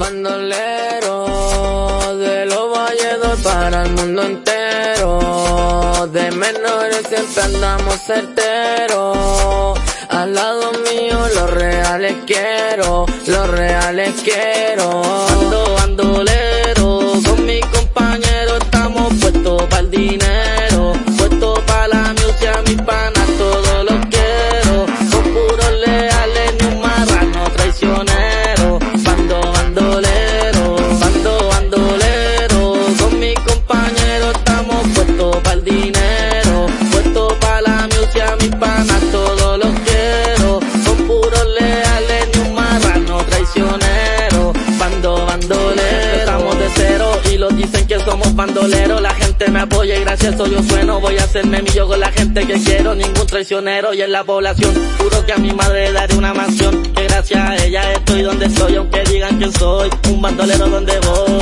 Bandolero de los valledor para el mundo entero. De menores siempre andamos certeros. Al lado mío los reales quiero, los reales quiero. Bandoleros. La gente me apoya y gracias a yo sueno. Voy a hacerme millo con la gente que quiero, ningún traicionero y en la población. Juro que a mi madre daré una mansión, que gracias a ella estoy donde estoy, aunque digan que soy un bandolero donde voy.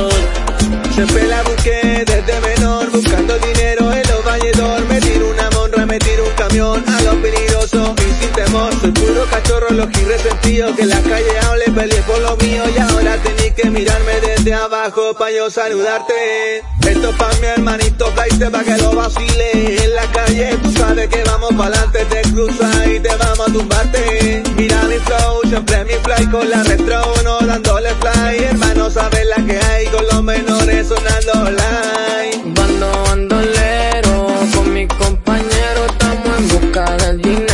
Los resentido que en la calle hable, peleé por lo mío y ahora tenés que mirarme desde abajo pa' yo saludarte. Esto pa' mi hermanito Flight, pa' que lo vacile en la calle. Tú sabes que vamos pa'lante, te cruza y te vamos a tumbarte. Mira mi flow, siempre mi fly con la retro, no dándole fly. Hermano, sabes la que hay con los menores sonando live. Bando bandolero, con mi compañero estamos en busca del dinero.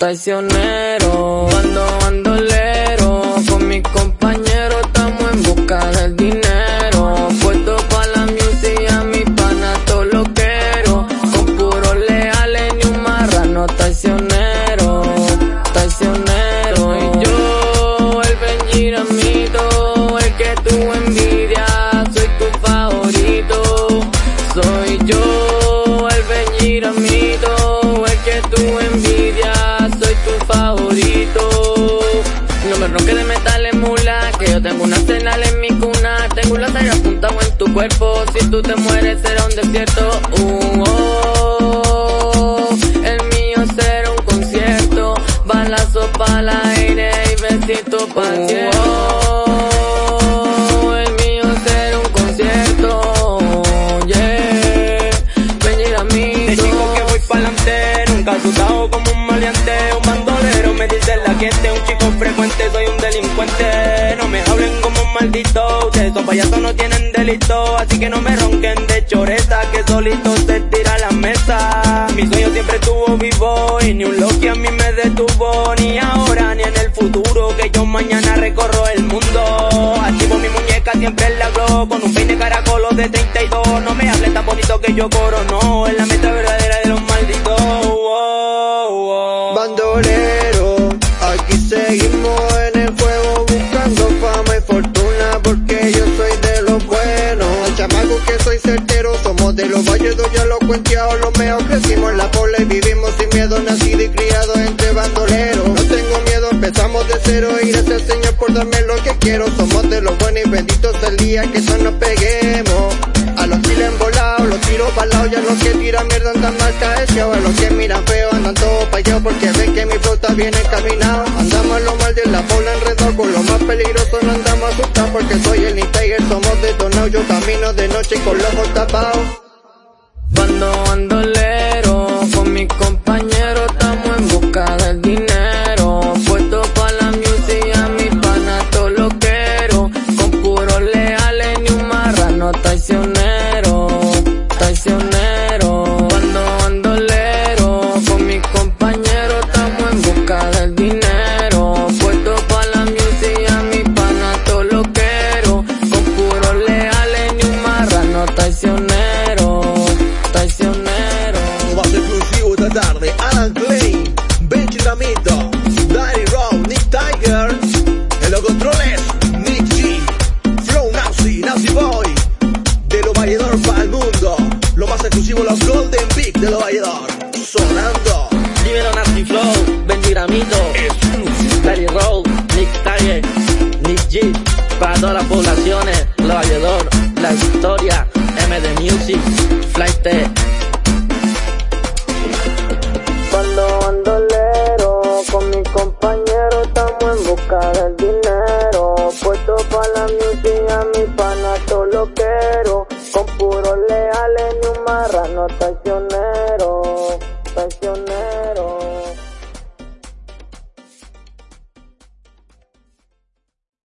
Traicionero, traicionero. Bando tu cuerpo, si tú te mueres será un desierto. Uh, oh, el mío será un concierto, balazo para el aire y besito para el cielo. Oh, el mío será un concierto, yeah. Venir a mí. De chico que voy pa'lante, nunca asustado como un maleante, un bandolero, me dice la gente, un chico frecuente, soy un delincuente, no me hablen como un maldito, ustedes son payasos, no tienen así que no me ronquen de choreta, que solito se tira la mesa, mi sueño siempre estuvo vivo, y ni un loco a mí me detuvo, ni ahora ni en el futuro, que yo mañana recorro el mundo, activo mi muñeca siempre en la glow, con un peine caracolo de 32, no me hablen tan bonito que yo coro, no, es la meta ya lo cuenteado, los meos crecimos en la pola y vivimos sin miedo, nacido y criado entre bandoleros. No tengo miedo, empezamos de cero y gracias Señor por darme lo que quiero. Somos de los buenos y benditos el día que eso nos peguemos. A los tiros volados, los tiros pa'l y a los que tiran mierda andan mal caeseados. A los que miran feo andan todos payados porque ven que mi flota viene encaminado. Andamos a lo mal de la bola enredado, con lo más peligroso no andamos asustados porque soy el Tiger, somos detonados. Yo camino de noche con los ojos tapados. Marrano Valledor para el mundo. Lo más exclusivo, los Golden Peak de los Valledor. Sonando. Libero Nasty Flow, Benji Gramito, Belly Road, Nick Calle, Nick G. Para todas las poblaciones, los Valledor, la historia, MD Music, Flight T. Cuando bandolero, con mi compañero estamos en busca del dinero. marranota